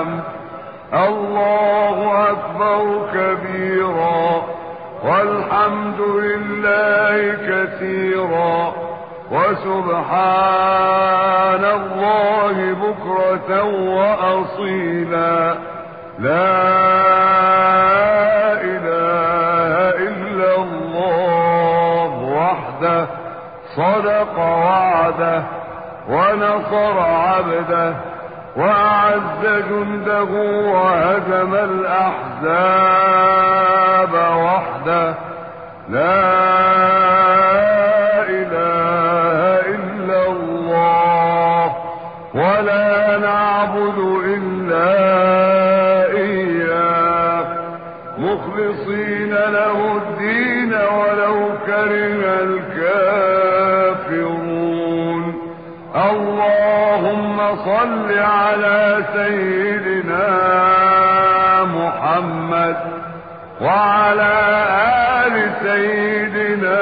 الحمد الله أكبر كبيرا. والحمد لله كثيرا. وسبحان الله بكرة وأصيلا. لا إله إلا الله وحده. صدق وعده ونصر عبده. وأعز جنده وهزم الأحزاب وحده. لا إله إلا الله. ولا نعبد إلا إياه. مخلصين له الدين صل على سيدنا محمد وعلى آل سيدنا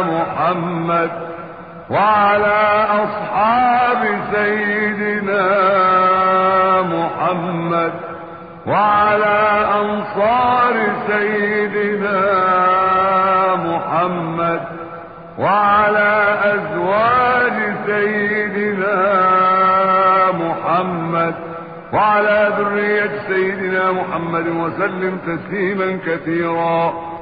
محمد وعلى أصحاب سيدنا محمد وعلى أنصار سيدنا محمد وعلى أزواج سيدنا وعلى ذرية سيدنا محمد وسلم تسليما كثيرا.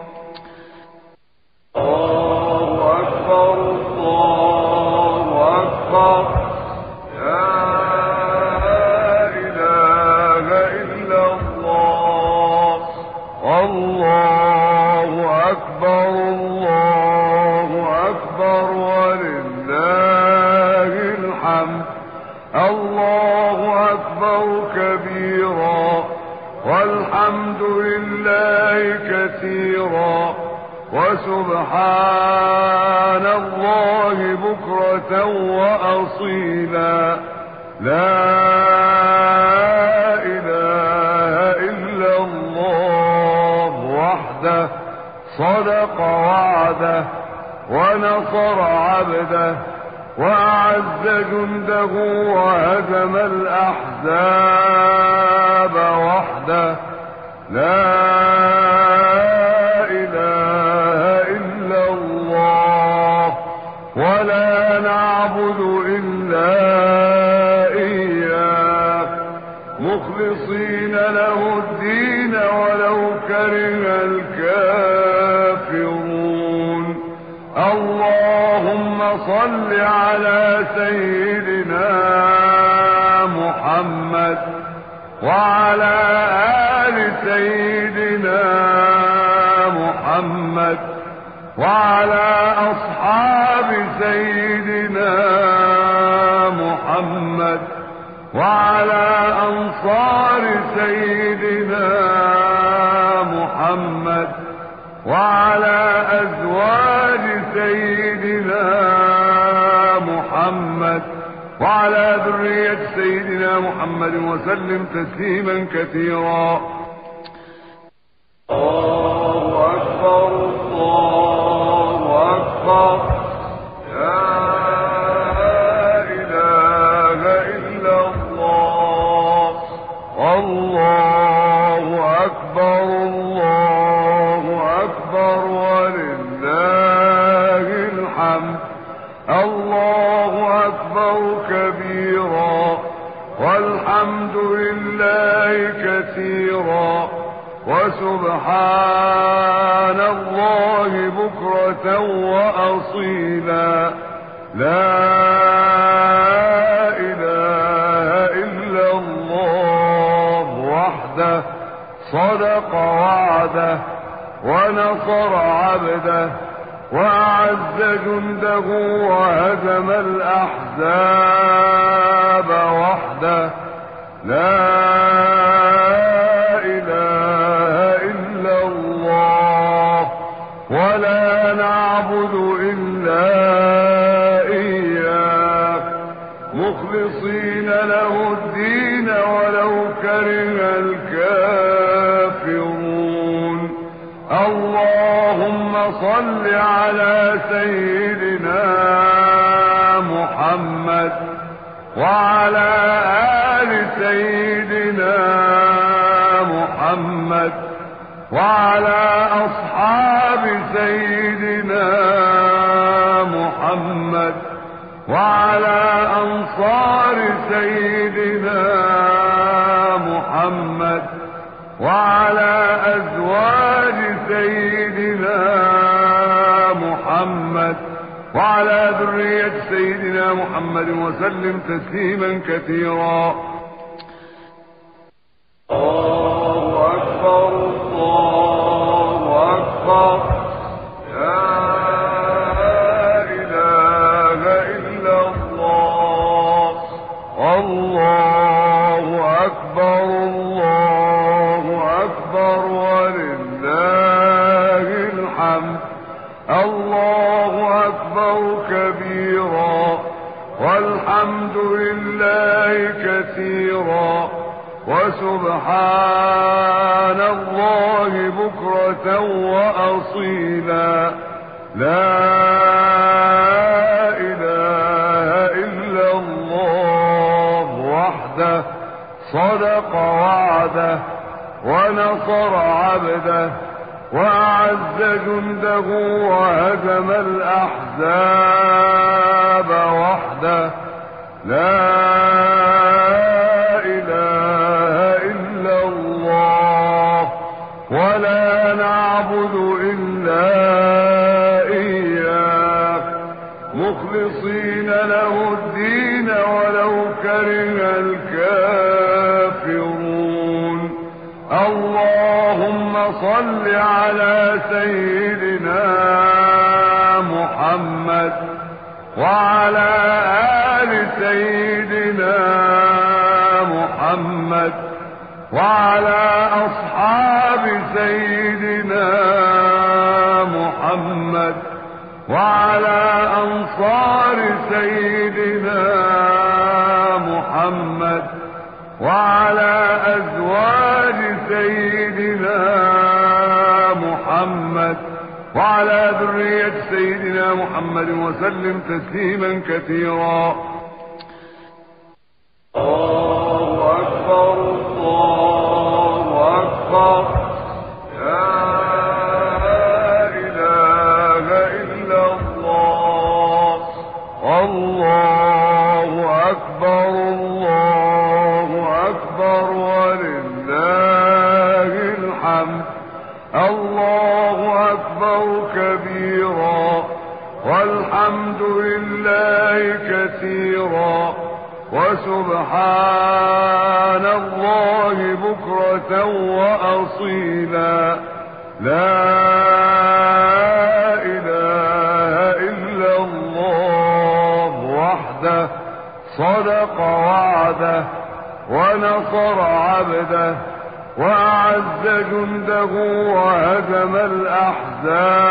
كثيرا وسبحان الله بكرة وأصيلا. لا إله إلا الله وحده صدق وعده ونصر عبده وأعز جنده وهزم الأحزاب وحده. لا صل على سيدنا محمد وعلى آل سيدنا محمد وعلى أصحاب سيدنا محمد وعلى أنصار سيدنا محمد وعلى أزواج سيدنا وعلى ذرية سيدنا محمد وسلم تسليما كثيرا. كثيرا وسبحان الله بكرة وأصيلا. لا إله إلا الله وحده. صدق وعده. ونصر عبده. وأعز جنده وهزم الأحزاب وحده. لا صل على سيدنا محمد وعلى آل سيدنا محمد وعلى أصحاب سيدنا محمد وعلى أنصار سيدنا وعلى ذرية سيدنا محمد وسلم تسليما كثيرا. وسبحان الله بكرة وأصيلا. لا إله إلا الله وحده صدق وعده ونصر عبده وأعز جنده وهزم الأحزاب وحده. لا على سيدنا محمد وعلى آل سيدنا محمد وعلى أصحاب سيدنا محمد وعلى أنصار سيدنا محمد وعلى وعلى ذرية سيدنا محمد وسلم تسليما كثيرا. الله أكبر الله أكبر. كثيرا. وسبحان الله بكرة وأصيلا. لا إله إلا الله وحده. صدق وعده. ونصر عبده. وأعز جنده وهزم الأحزاب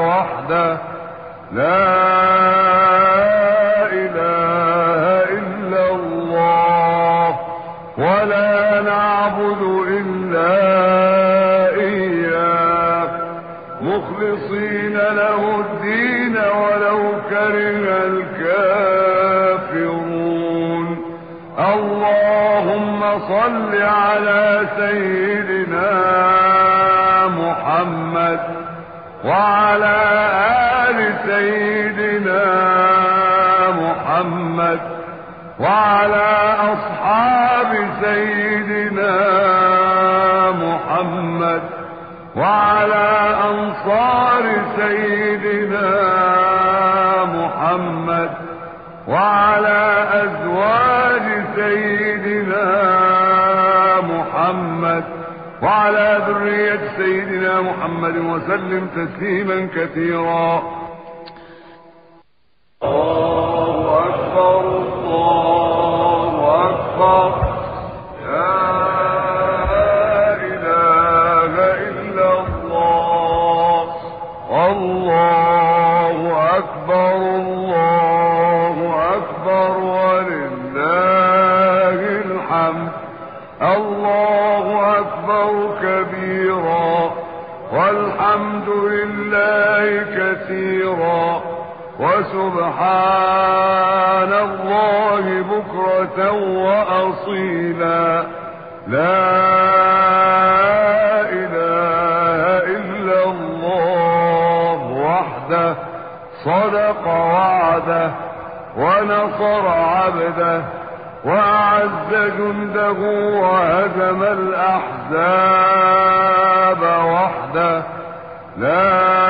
وحده. لا صل على سيدنا محمد وعلى آل سيدنا محمد وعلى أصحاب سيدنا محمد وعلى أنصار سيدنا محمد ذرية سيدنا محمد وسلم تسليما كثيرا. كثيرا. وسبحان الله بكرة وأصيلا. لا إله إلا الله وحده. صدق وعده. ونصر عبده. وأعز جنده وهزم الأحزاب وحده. لا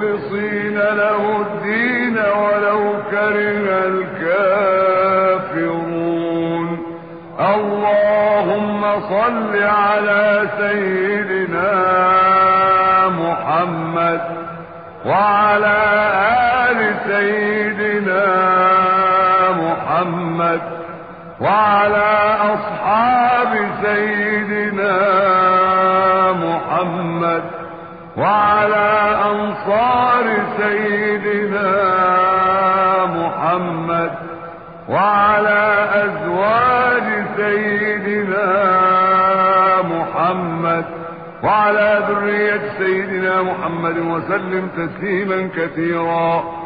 مخلصين له الدين ولو كره الكافرون. اللهم صل على سيدنا محمد وعلى آل سيدنا محمد وعلى أصحاب سيدنا محمد أنصار سيدنا محمد وعلى أزواج سيدنا محمد وعلى ذرية سيدنا محمد وسلم تسليما كثيرا.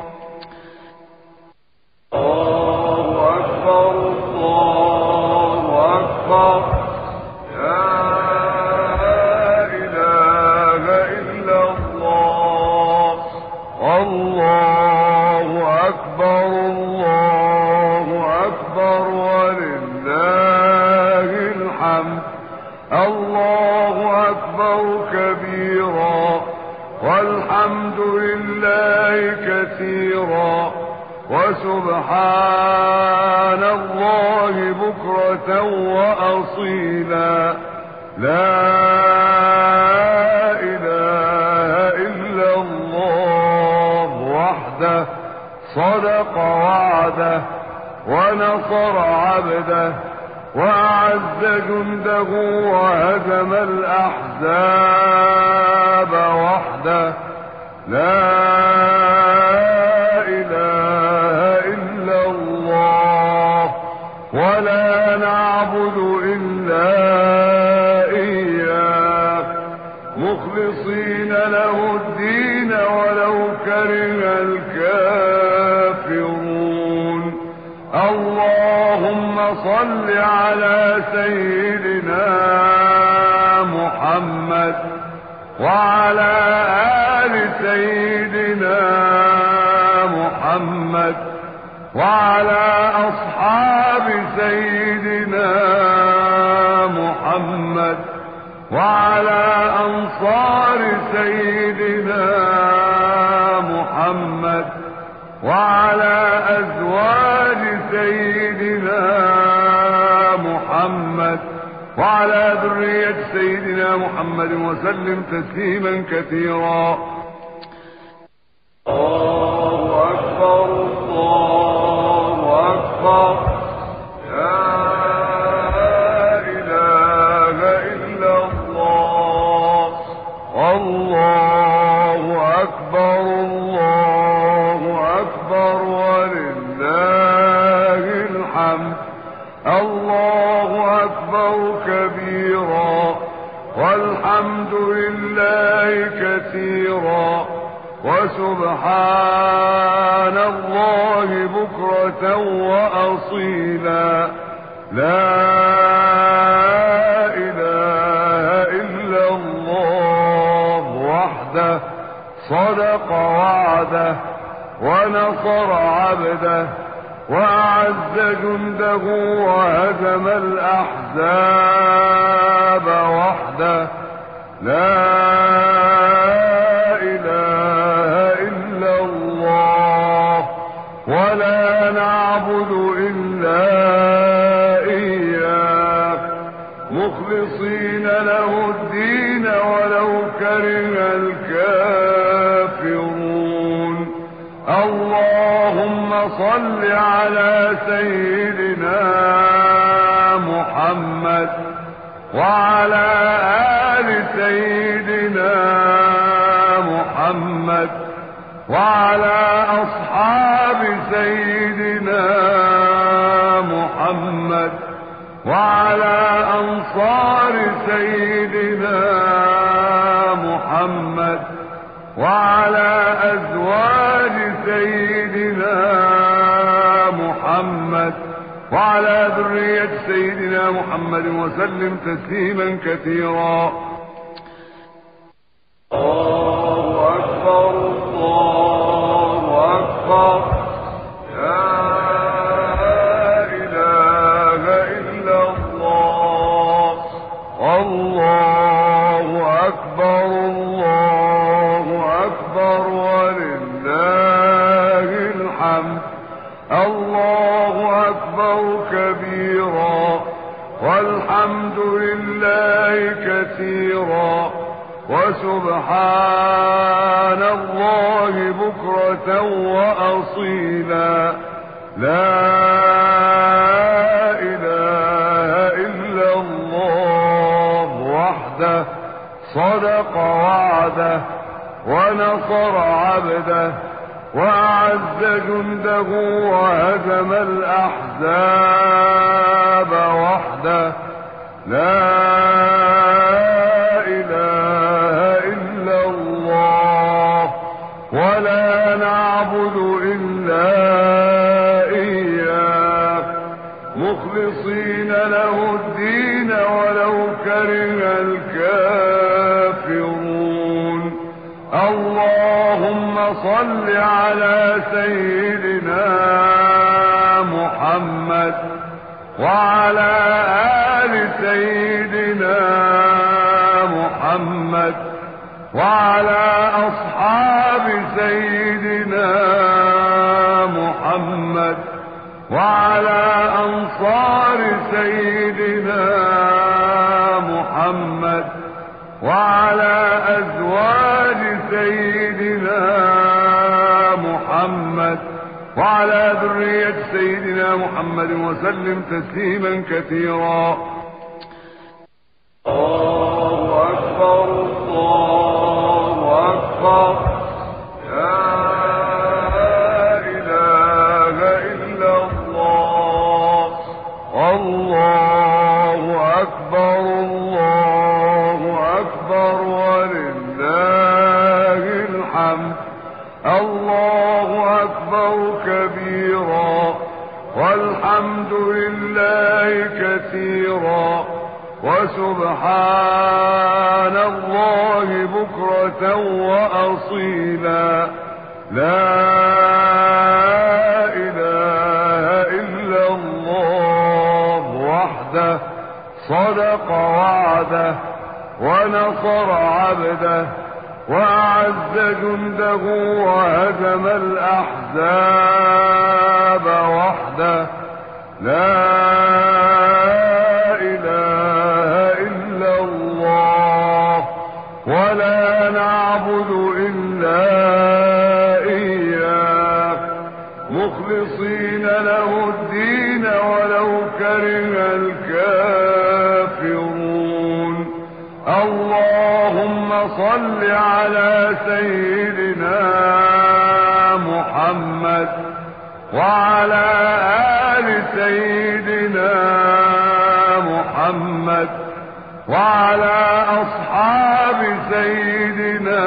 الله أكبر كبيرا والحمد لله كثيرا وسبحان الله بكرة وأصيلا. لا إله إلا الله وحده صدق وعده ونصر عبده. وأعز جنده وهزم الأحزاب وحده لا صل على سيدنا محمد وعلى آل سيدنا محمد وعلى أصحاب سيدنا محمد وعلى أنصار سيدنا محمد وعلى أزواج سيدنا وعلى ذرية سيدنا محمد وسلم تسليما كثيرا. لله كثيرا. وسبحان الله بكرة وأصيلا. لا إله إلا الله وحده. صدق وعده. ونصر عبده. وأعز جنده وهزم الأحزاب وحده. صل على سيدنا محمد وعلى سيدنا محمد وعلى أصحاب سيدنا محمد وعلى أنصار سيدنا محمد وعلى أزواج سيدنا محمد وعلى ذرية سيدنا محمد وسلم تسليما كثيرا. كثيرا. وسبحان الله بكرة وأصيلا. لا إله إلا الله وحده. صدق وعده. ونصر عبده. وأعز جنده وهزم الأحزاب وحده. لا على سيدنا محمد وعلى آل سيدنا محمد وعلى أصحاب سيدنا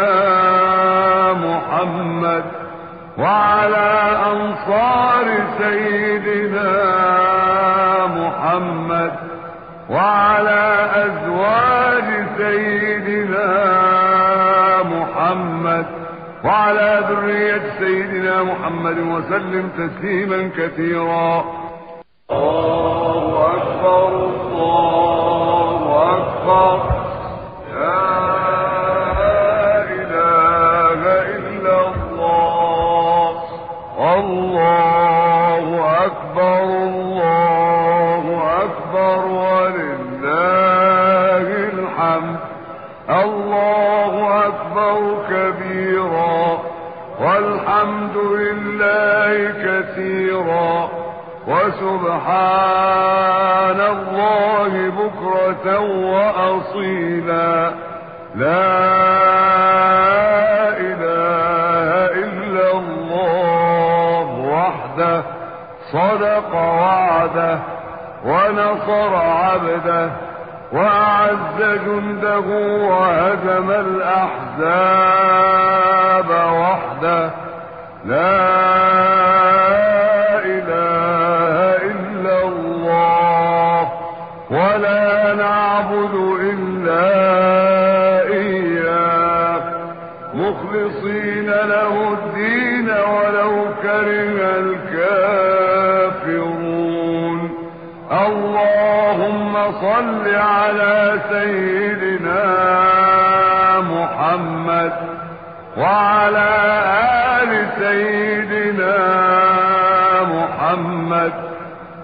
محمد وعلى أنصار سيدنا محمد وعلى وعلى ذرية سيدنا محمد وسلم تسليما كثيرا. كثيرا وسبحان الله بكرة وأصيلا. لا إله إلا الله وحده صدق وعده ونصر عبده وأعز جنده وهزم الأحزاب وحده. لا صل على سيدنا محمد وعلى آل سيدنا محمد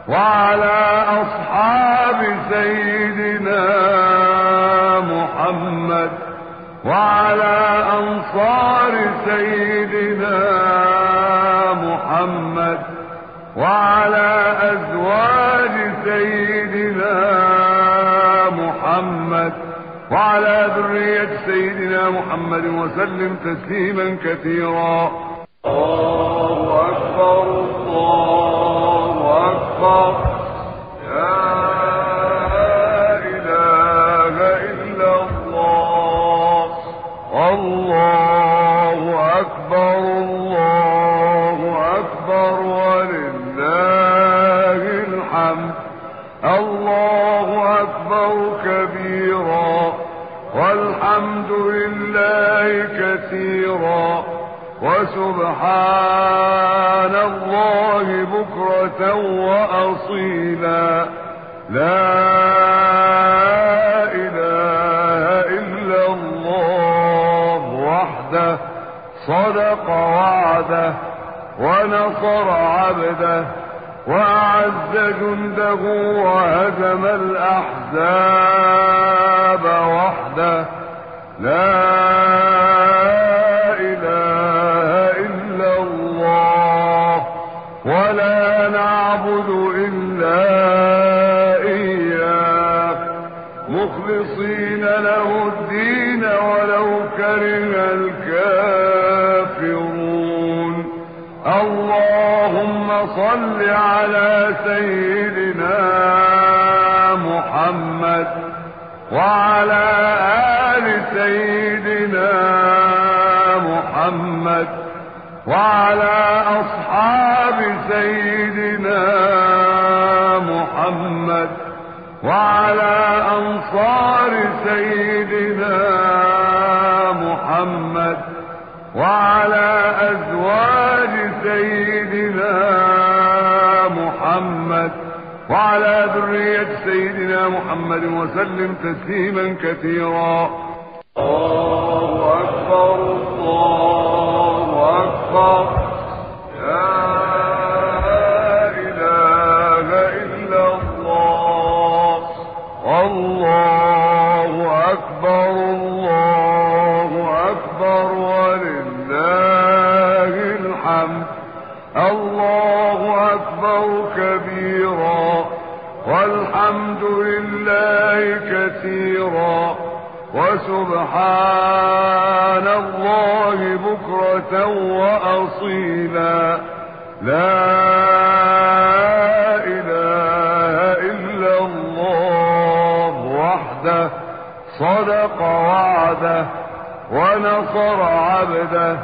وعلى أصحاب سيدنا محمد وعلى أنصار سيدنا محمد وعلى أزواج سيدنا وعلى ذرية سيدنا محمد وسلم تسليما كثيرا. الله أكبر الله أكبر. كثيرا. وسبحان الله بكرة وأصيلا. لا إله إلا الله وحده. صدق وعده. ونصر عبده. وأعز جنده وهزم الأحزاب وحده. لا صل على سيدنا محمد وعلى آل سيدنا محمد وعلى أصحاب سيدنا محمد وعلى أنصار سيدنا محمد وعلى أزواج سيدنا وعلى ذرية سيدنا محمد وسلم تسليما كثيرا. الله أكبر الله أكبر. كبيرا والحمد لله كثيرا وسبحان الله بكرة وأصيلا. لا إله إلا الله وحده صدق وعده ونصر عبده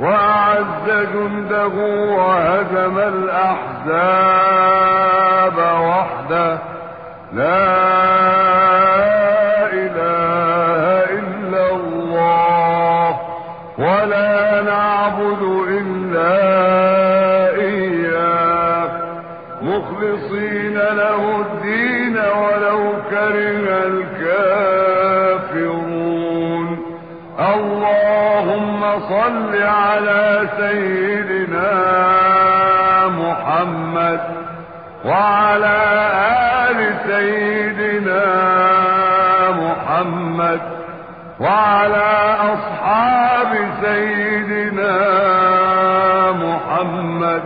وأعز جنده وهزم الأحزاب وحده. صل على سيدنا محمد وعلى سيدنا محمد وعلى أصحاب سيدنا محمد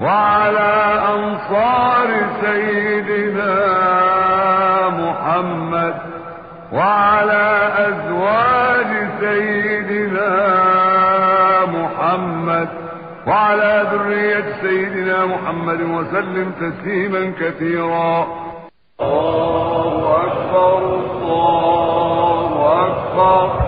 وعلى أنصار سيدنا محمد وعلى أزواج سيدنا محمد وعلى ذرية سيدنا محمد وسلم تسليما كثيرا. الله أكبر الله أكبر.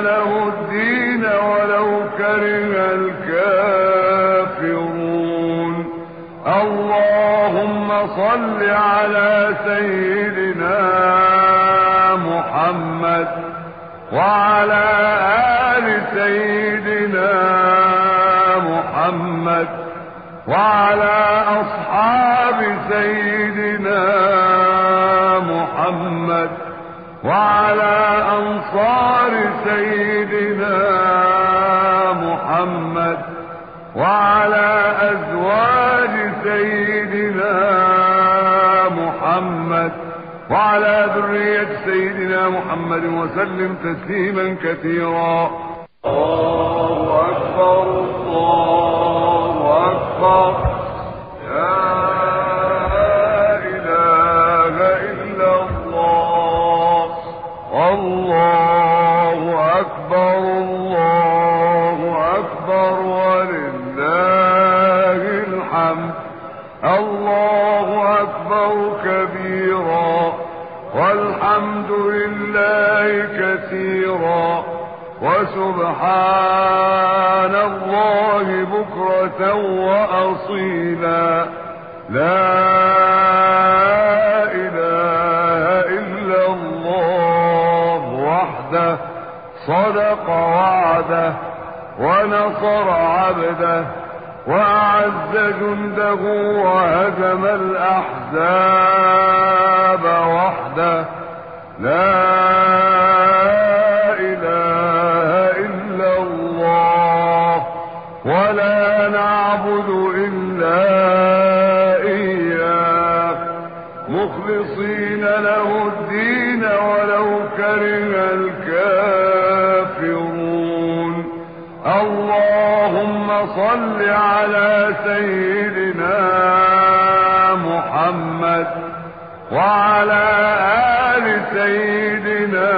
له الدين ولو كره الكافرون. اللهم صل على سيدنا محمد وعلى آل سيدنا محمد وعلى أصحاب سيدنا محمد وعلى أنصار سيدنا محمد وعلى أزواج سيدنا محمد وعلى ذرية سيدنا محمد وسلم تسليما كثيرا. الله أكبر الله أكبر. كثيرا. وسبحان الله بكرة وأصيلا. لا إله إلا الله وحده. صدق وعده. ونصر عبده. وأعز جنده وهزم الأحزاب وحده. لا صل على سيدنا محمد وعلى آل سيدنا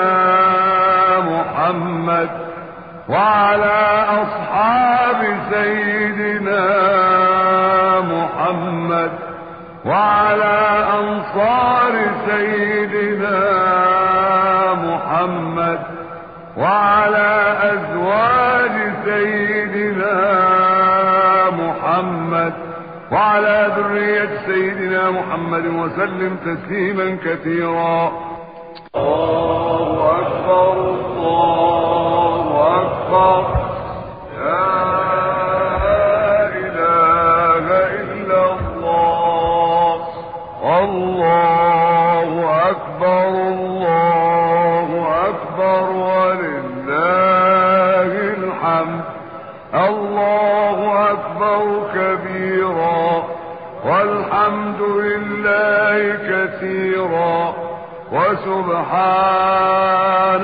محمد وعلى أصحاب سيدنا محمد وعلى أنصار سيدنا محمد وعلى وعلى ذرية سيدنا محمد وسلم تسليما كثيرا. الله أكبر الله أكبر. كثيرا وسبحان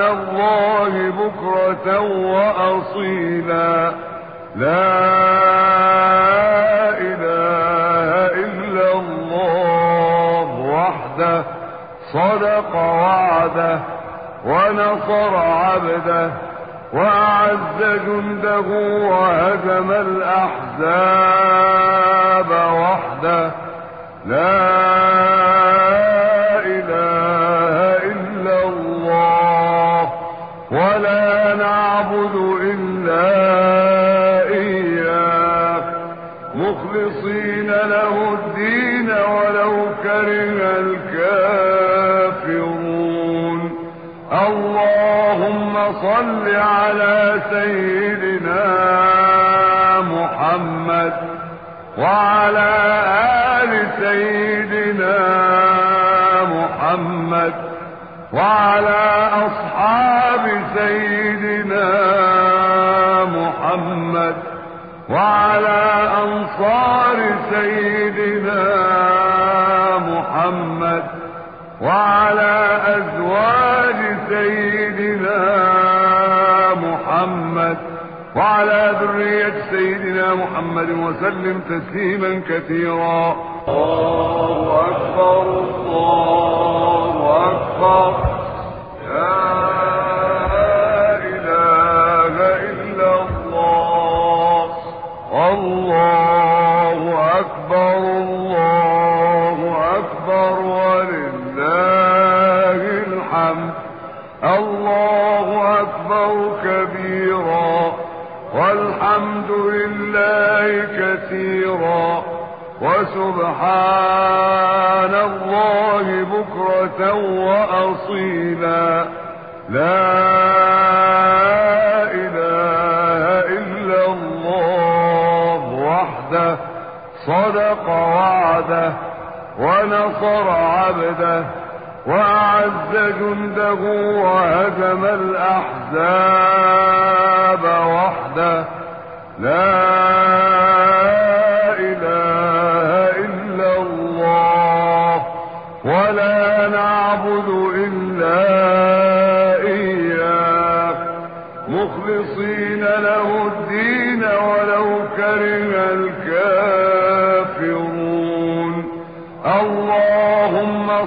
الله بكرة وأصيلا. لا إله إلا الله وحده صدق وعده ونصر عبده وأعز جنده وهزم الأحزاب وحده. لا صل على سيدنا محمد وعلى آل سيدنا محمد وعلى أصحاب سيدنا محمد وعلى أنصار سيدنا محمد وعلى أزواج سيدنا وعلى ذرية سيدنا محمد وسلم تسليما كثيرا. الله أكبر الله أكبر. لله كثيرا وسبحان الله بكرة وأصيلا. لا إله إلا الله وحده صدق وعده ونصر عبده وأعز جنده وهزم الأحزاب وحده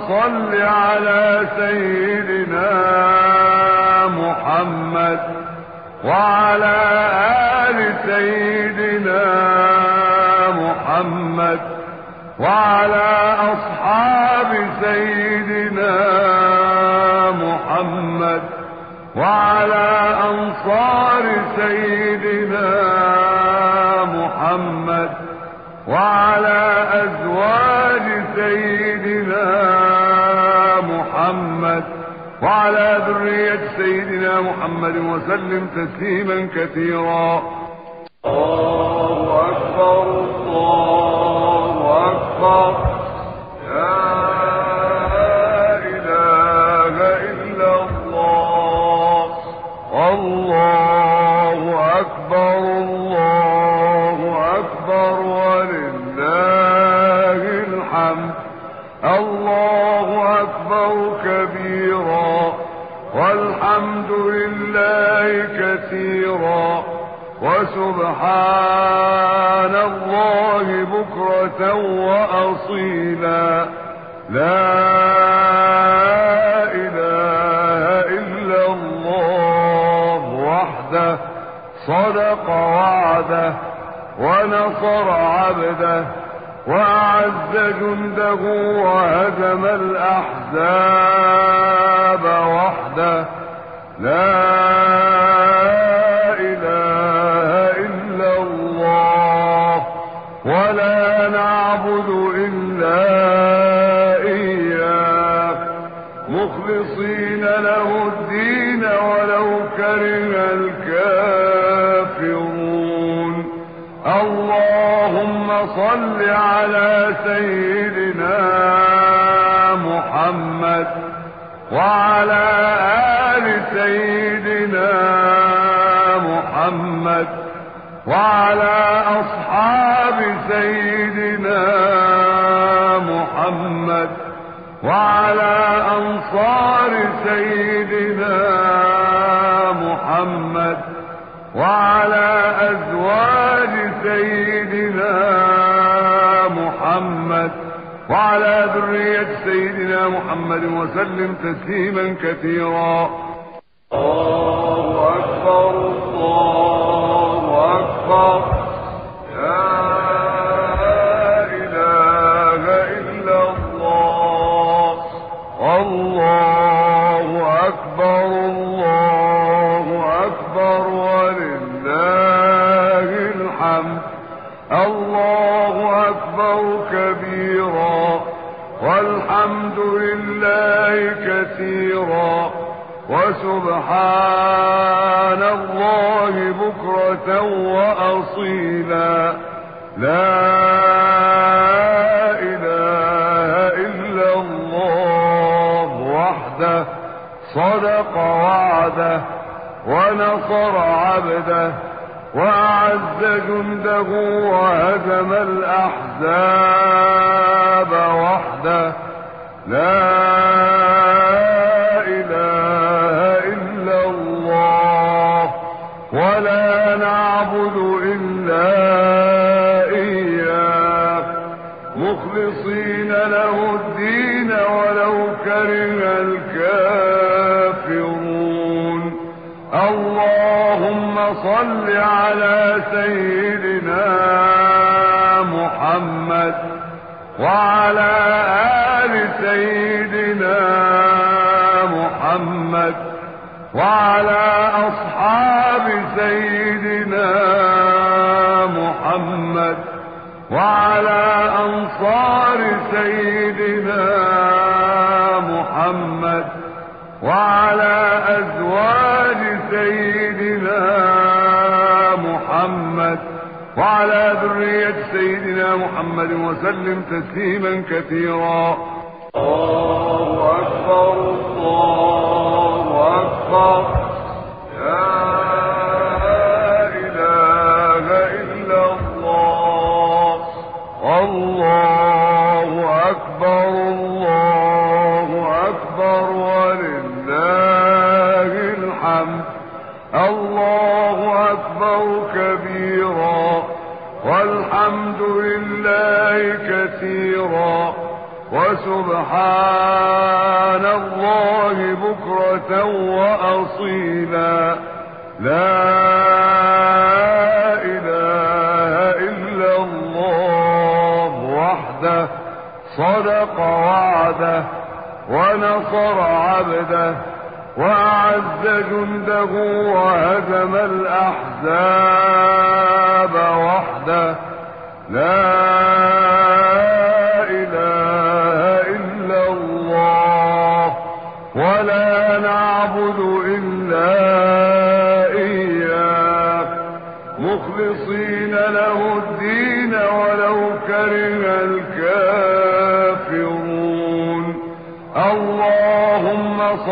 صل على سيدنا محمد وعلى سيدنا محمد وعلى أصحاب سيدنا محمد وعلى أنصار سيدنا محمد وعلى أزواج سيدنا محمد وعلى ذرية سيدنا محمد وسلم تسليما كثيرا. كبيرا. والحمد لله كثيرا. وسبحان الله بكرة وأصيلا. لا إله إلا الله وحده صدق وعده ونصر عبده وأعز جنده وهزم الأحزاب وحده. لا صل على سيدنا محمد وعلى آل سيدنا محمد وعلى أصحاب سيدنا محمد وعلى أنصار سيدنا محمد وعلى أزواج سيدنا وعلى ذرية سيدنا محمد وسلم تسليما كثيرا. أكبر كبيرا والحمد لله كثيرا وسبحان الله بكرة وأصيلا لا إله إلا الله وحده صدق وعده ونصر عبده وأعز جنده وهزم الأحزاب وحده لا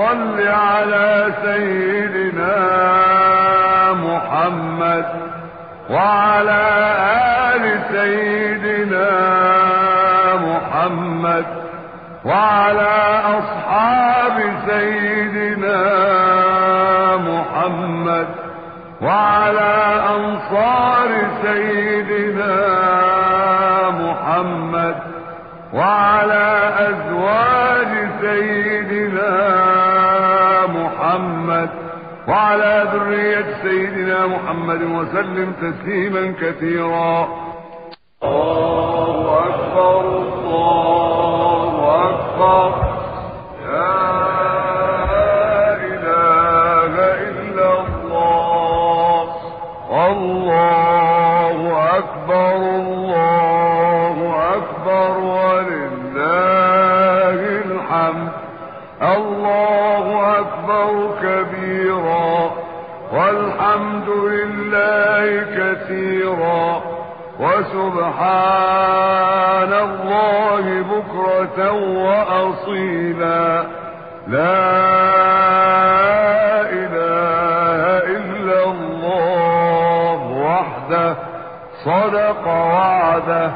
صل على سيدنا محمد وعلى آل سيدنا محمد وعلى أصحاب سيدنا محمد وعلى أنصار سيدنا محمد وعلى أزواج سيدنا وعلى ذرية سيدنا محمد وسلم تسليما كثيرا. الله أكبر الله أكبر. كثيرا وسبحان الله بكرة وأصيلا. لا إله إلا الله وحده صدق وعده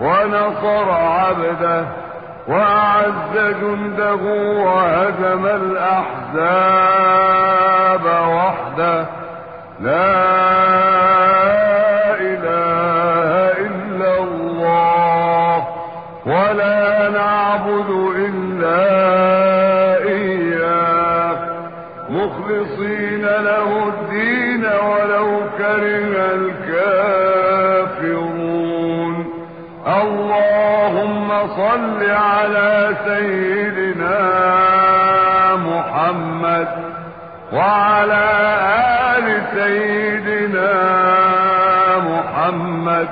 ونصر عبده وأعز جنده وهزم الأحزاب وحده. لا على سيدنا محمد وعلى آل سيدنا محمد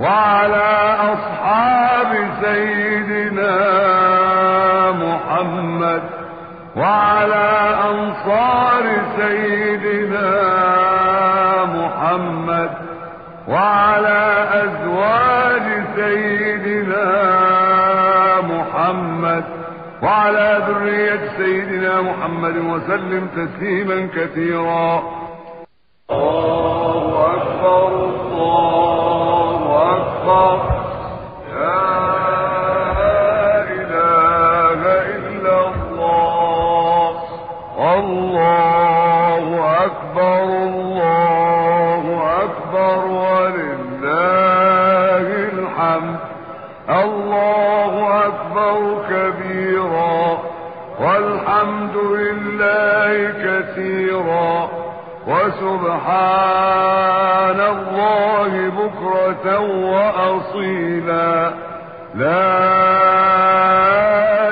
وعلى أصحاب سيدنا محمد وعلى أنصار سيدنا وعلى ذرية سيدنا محمد وسلم تسليما كثيرا. الله أكبر الله أكبر. كثيرا. وسبحان الله بكرة وأصيلا. لا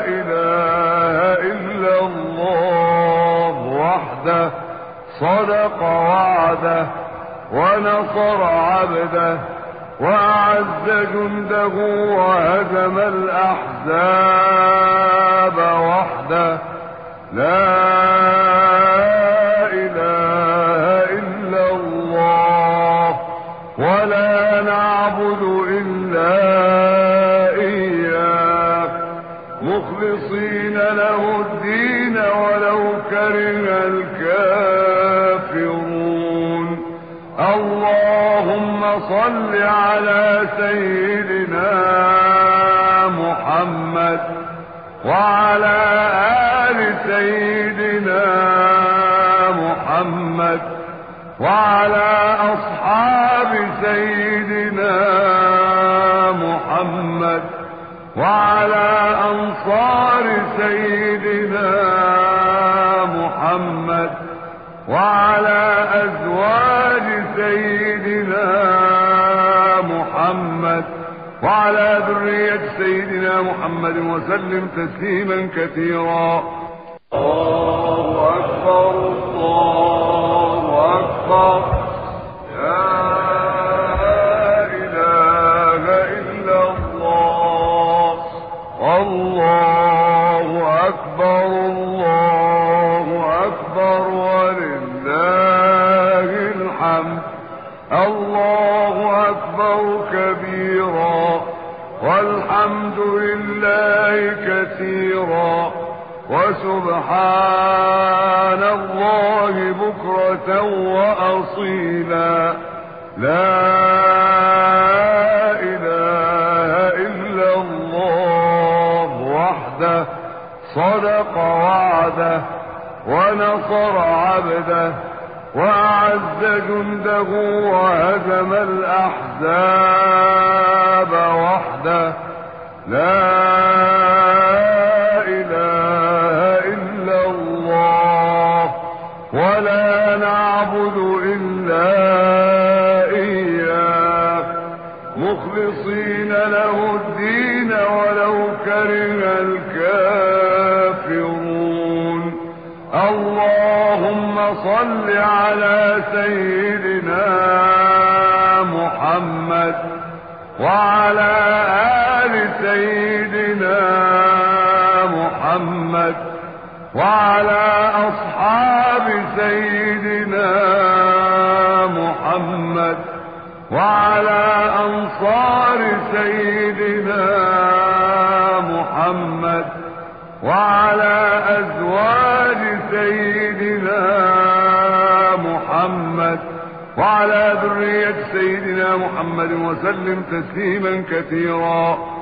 إله إلا الله وحده. صدق وعده. ونصر عبده. وأعز جنده وهزم الأحزاب وحده. لا مخلصين له الكافرون. اللهم صل على سيدنا محمد وعلى آل سيدنا محمد وعلى أصحاب سيدنا محمد وعلى أنصار سيدنا محمد وعلى أزواج سيدنا محمد وعلى ذرية سيدنا محمد وسلم تسليما كثيرا. الله أكبر الله أكبر. والحمد لله كثيرا وسبحان الله بكرة وأصيلا. لا إله إلا الله وحده صدق وعده ونصر عبده وأعز جنده وهزم الأحزاب وحده. صل على سيدنا محمد وعلى سيدنا محمد وعلى أصحاب سيدنا محمد وعلى أنصار سيدنا محمد وعلى أزواج سيدنا محمد وعلى ذرية سيدنا محمد وسلم تسليما كثيرا.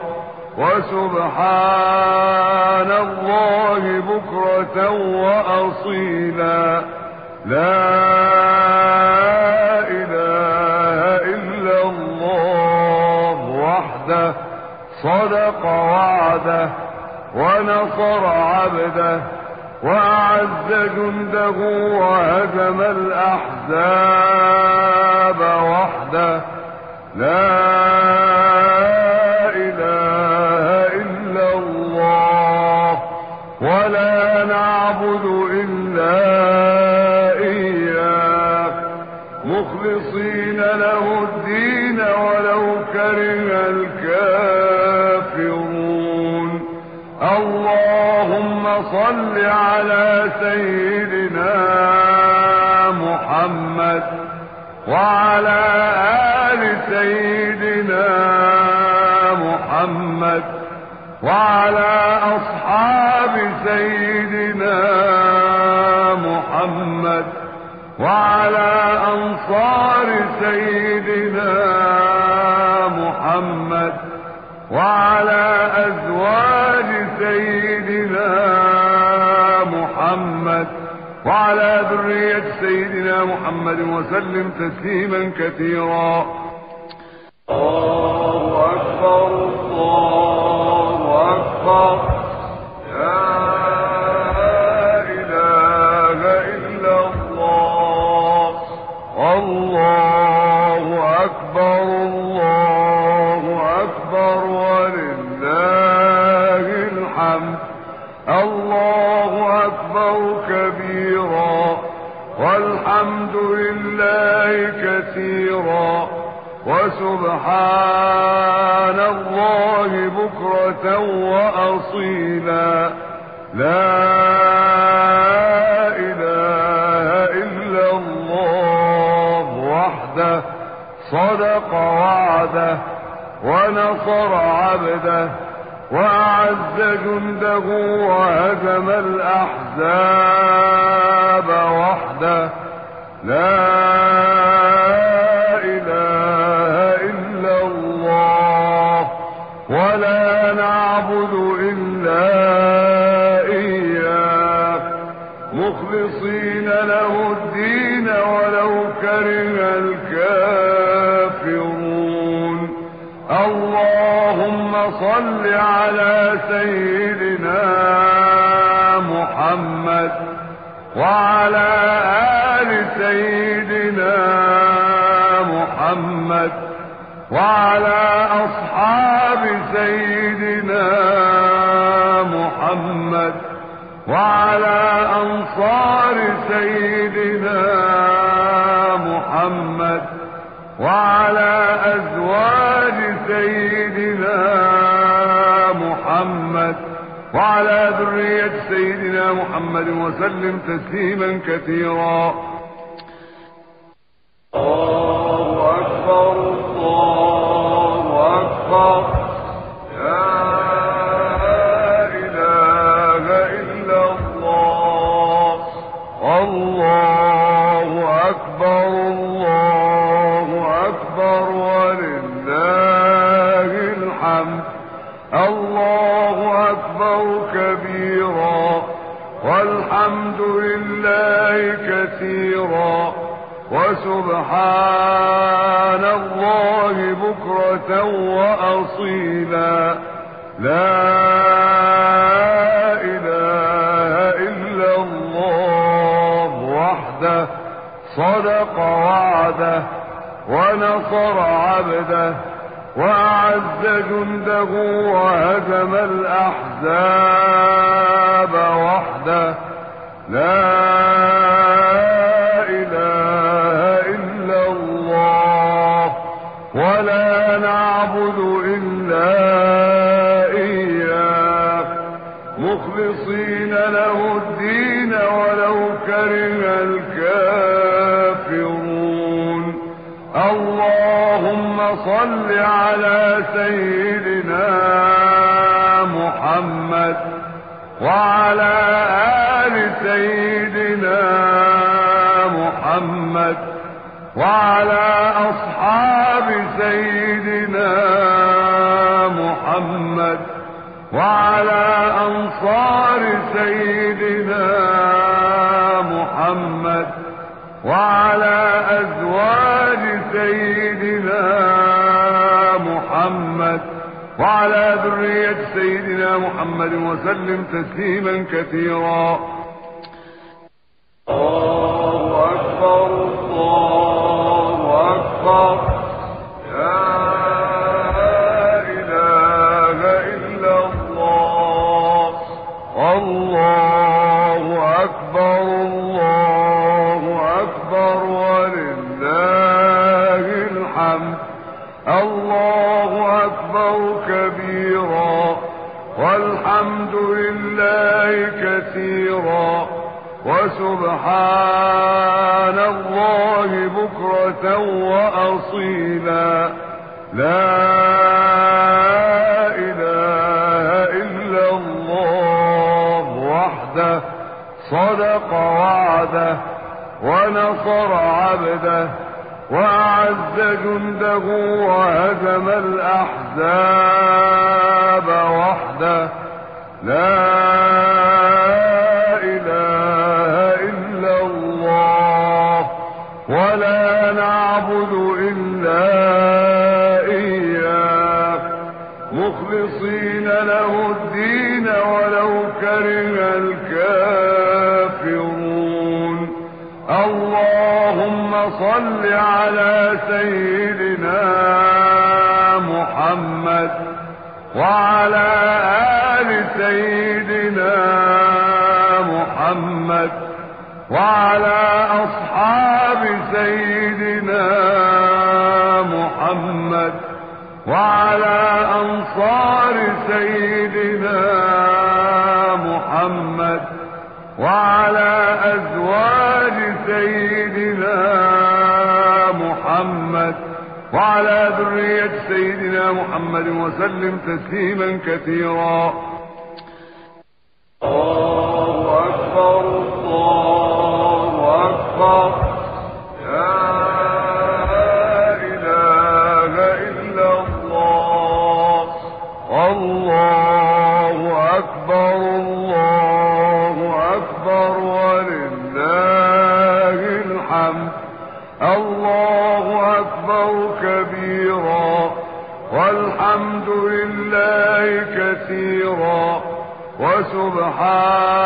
وسبحان الله بكرة وأصيلا. لا إله إلا الله وحده صدق وعده ونصر عبده وأعز جنده وهزم الأحزاب وحده. لا صل على سيدنا محمد وعلى آل سيدنا محمد وعلى أصحاب سيدنا محمد وعلى أنصار سيدنا محمد وعلى وعلى ذرية سيدنا محمد وسلم تسليما كثيرا. وسبحان الله بكرة وأصيلا. لا إله إلا الله وحده صدق وعده ونصر عبده وأعز جنده وهزم الأحزاب وحده. لا صل على سيدنا محمد وعلى آل سيدنا محمد وعلى أصحاب سيدنا محمد وعلى أنصار سيدنا محمد وعلى أزواج سيدنا وعلى ذرية سيدنا محمد وسلم تسليما كثيرا. على الله بكرة وأصيلا. لا إله إلا الله وحده صدق وعده ونصر عبده وأعز جنده وهزم الأحزاب وحده. لا إله صل على سيدنا محمد وعلى آل سيدنا محمد وعلى أصحاب سيدنا محمد وعلى أنصار سيدنا محمد وعلى أزواج سيدنا وعلى ذرية سيدنا محمد وسلم تسليما كثيرا. كثيرا وسبحان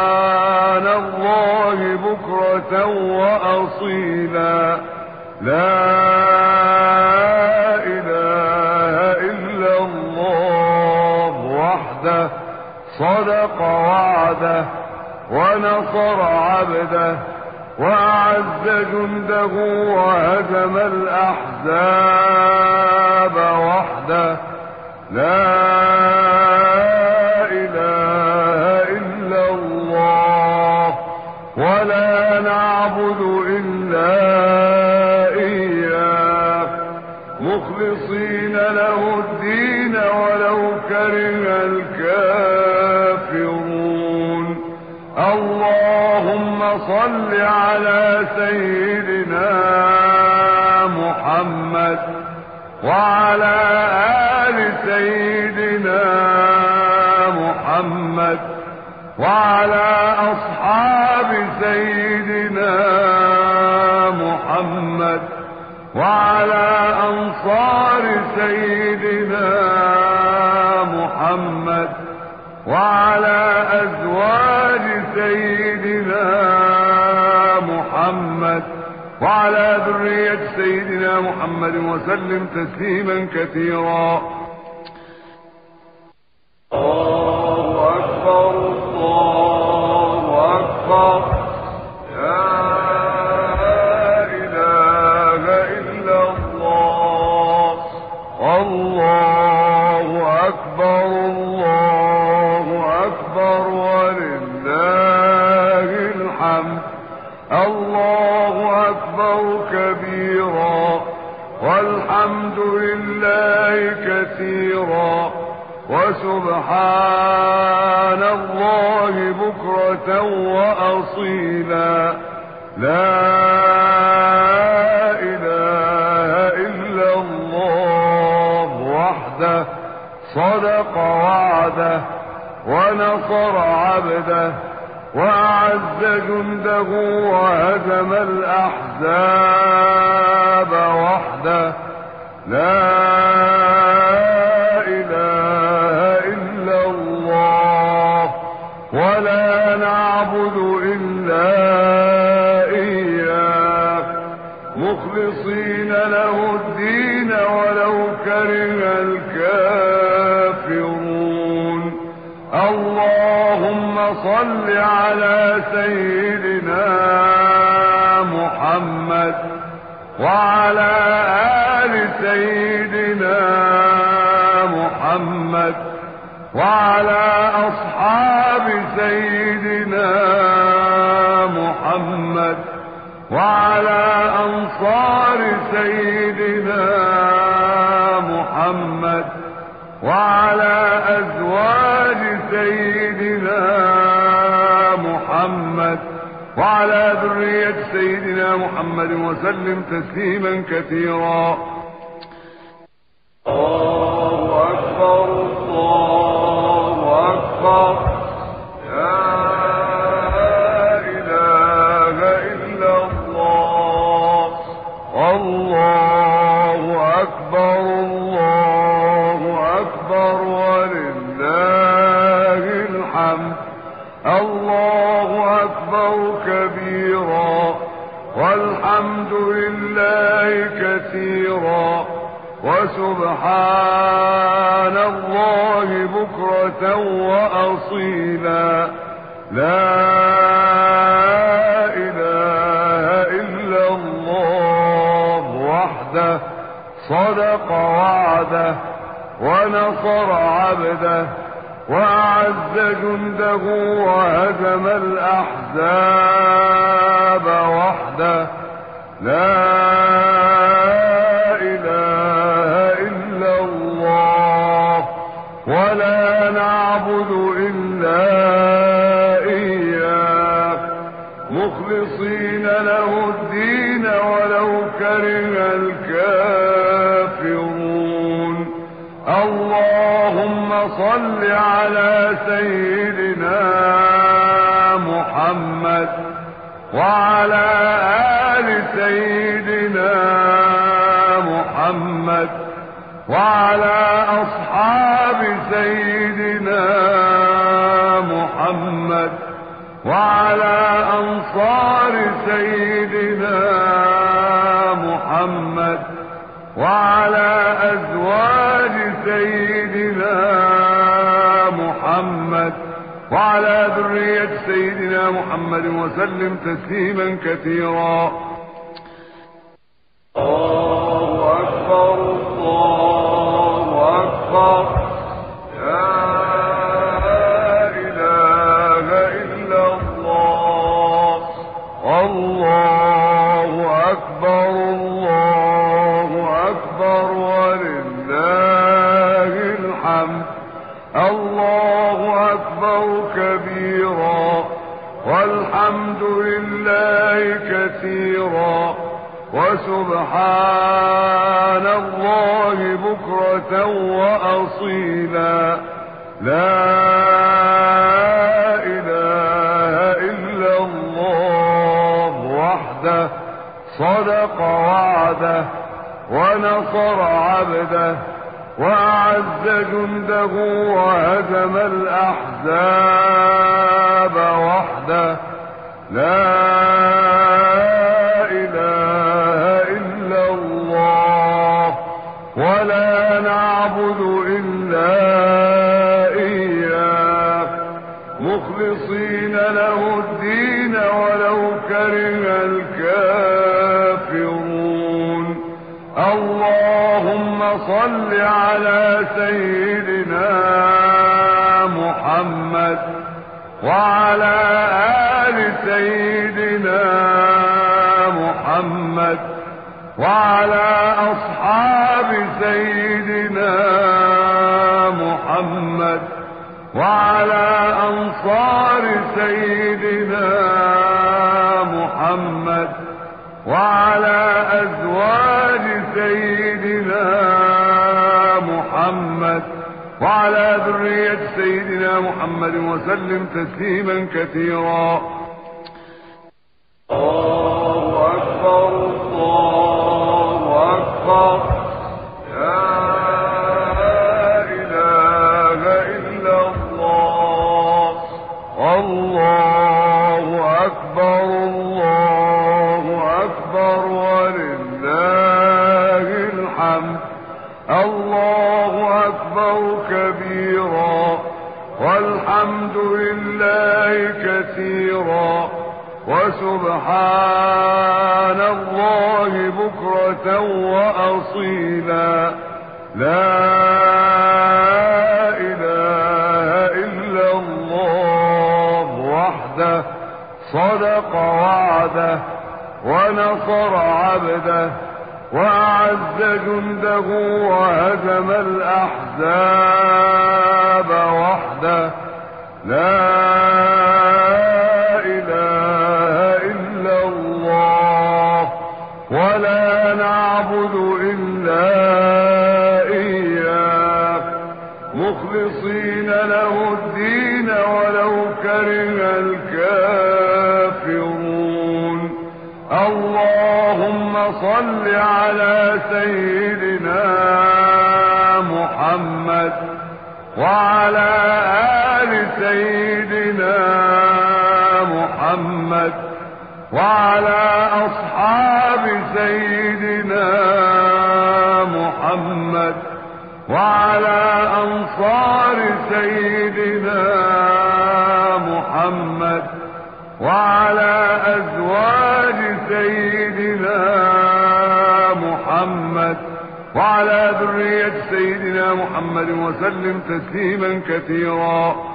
الله بكرة وأصيلا. لا إله إلا الله وحده صدق وعده ونصر عبده وأعز جنده وهزم الأحزاب وحده. لا مخلصين له الدين ولو كره الكافرون. اللهم صل على سيدنا محمد وعلى آل سيدنا محمد وعلى أصحاب سيدنا محمد أنصار سيدنا محمد وعلى أزواج سيدنا محمد وعلى ذرية سيدنا محمد وسلم تسليما كثيرا. كثيرا وسبحان الله بكرة وأصيلا. لا إله إلا الله وحده. صدق وعده. ونصر عبده. وأعز جنده وهزم الأحزاب وحده. لا ولو كره الكافرون. اللهم صل على سيدنا محمد وعلى آل سيدنا محمد وعلى أصحاب سيدنا محمد وعلى أنصار سيدنا وعلى أزواج سيدنا محمد وعلى ذرية سيدنا محمد وسلم تسليما كثيرا. كثيرا وسبحان الله بكرة وأصيلا. لا إله إلا الله صدق وعده ونصر عبده وأعز جنده وهزم الأحزاب وحده. لا صل على سيدنا محمد وعلى آل سيدنا محمد وعلى أصحاب سيدنا محمد وعلى أنصار سيدنا محمد وعلى أزواج سيدنا وعلى ذرية سيدنا محمد وسلم تسليما كثيرا. لله كثيرا. وسبحان الله بكرة وأصيلا. لا إله إلا الله وحده. صدق وعده. ونصر عبده. وأعز جنده وهزم الأحزاب وحده. لا صل على سيدنا محمد وعلى آل سيدنا محمد وعلى أصحاب سيدنا محمد وعلى أنصار سيدنا محمد وعلى أزواج سيدنا وعلى ذرية سيدنا محمد وسلم تسليما كثيرا. وسبحان الله بكرة وأصيلا. لا إله إلا الله وحده صدق وعده ونصر عبده وأعز جنده وهزم الأحزاب وحده. لا صل على سيدنا محمد وعلى آل سيدنا محمد وعلى أصحاب سيدنا محمد وعلى أنصار سيدنا محمد وعلى أزواج سيدنا وعلى ذرية سيدنا محمد وسلم تسليما كثيرا.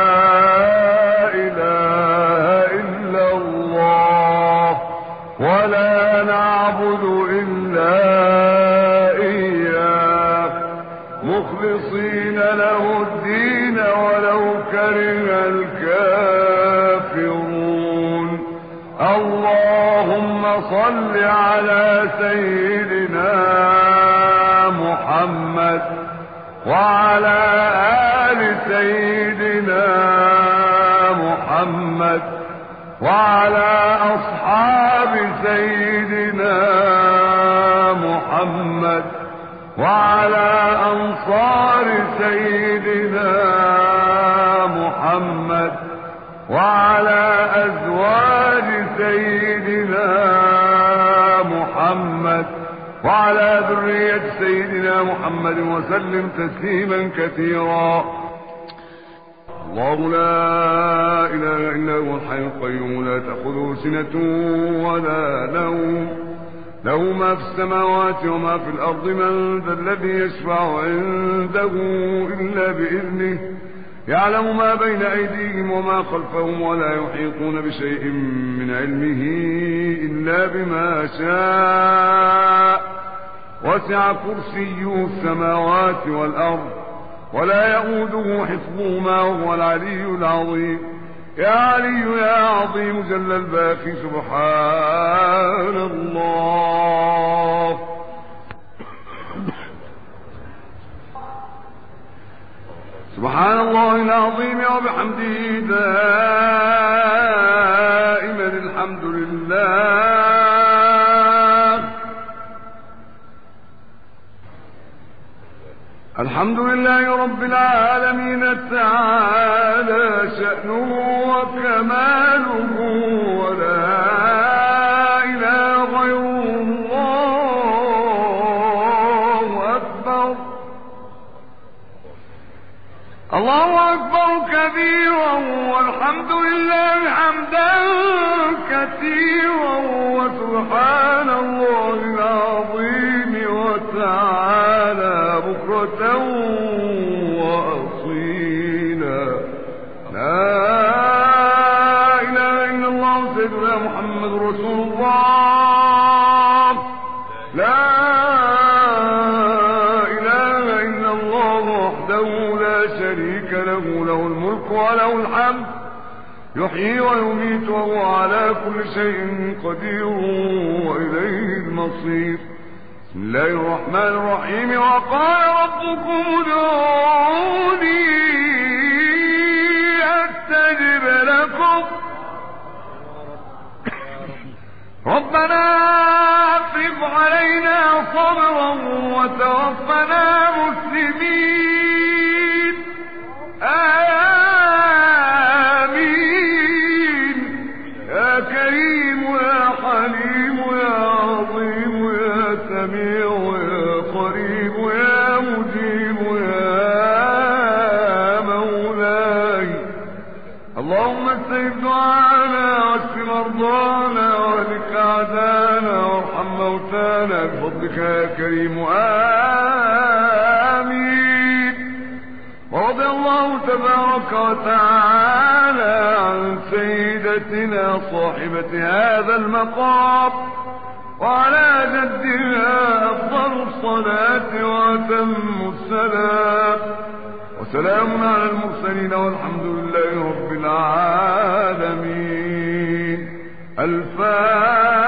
صل على سيدنا محمد وعلى آل سيدنا محمد وعلى أصحاب سيدنا محمد وعلى أنصار سيدنا محمد وعلى أزواج سيدنا وعلى ذرية سيدنا محمد وسلم تسليما كثيرا. الله لا إله إلا هو الحي القيوم لا تأخذه سنة ولا نوم. له ما في السماوات وما في الأرض من ذا الذي يشفع عنده إلا بإذنه. يعلم ما بين أيديهم وما خلفهم ولا يحيطون بشيء من علمه إلا بما شاء. وسع كرسيه السماوات والأرض ولا يؤوده حفظهما وهو العلي العظيم. يا علي يا عظيم جل الباقي سبحان الله. سبحان الله العظيم وبحمده دائما الحمد لله. الحمد لله رب العالمين تعالى شأنه وكماله ولا كبيرا والحمد لله حمدا كثيرا وسبحان الله وله الحمد يحيي ويميت وهو على كل شيء قدير وإليه المصير. بسم الله الرحمن الرحيم. وقال ربكم ادعوني أستجب لكم. ربنا أفرغ علينا صبرا وتوفنا مسلمين. بفضلك يا كريم آمين. ورضي الله تبارك وتعالى عن سيدتنا صاحبة هذا المقام وعلى جدها أفضل الصلاة وأتم السلام. وسلام على المرسلين والحمد لله رب العالمين. الفاتحة